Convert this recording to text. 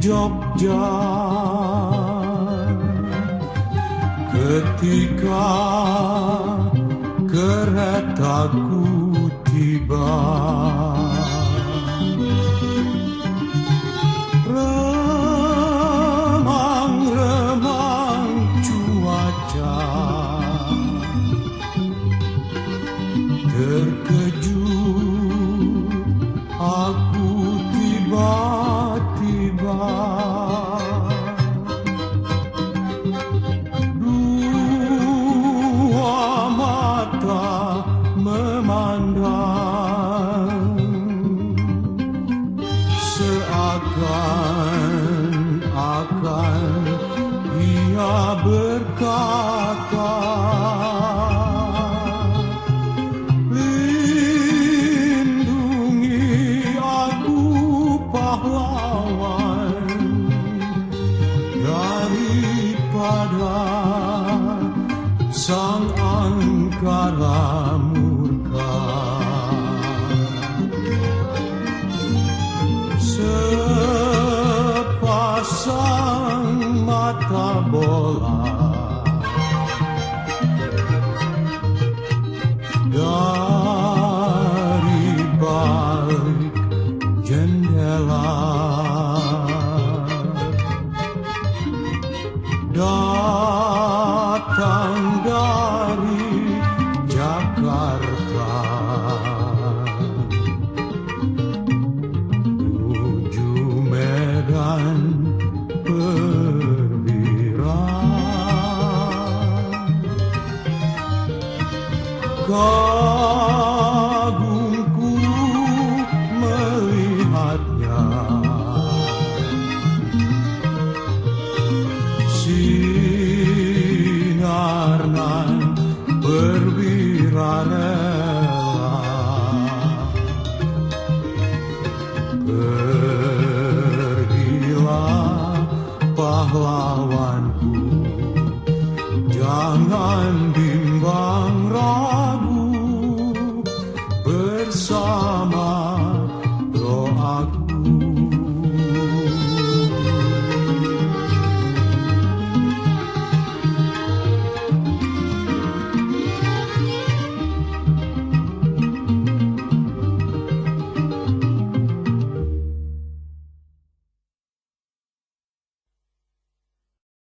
Jogja. Ketika keretaku tiba mata memandang seakan akan ia berkata lindungi aku pahlawan daripada sang angin cara murka. Sepasang mata bola. Dari balik jendela. Datang kagumku melihatnya. Sinar nan berbira Pergilah pahlawanku. Jangan bimbang roh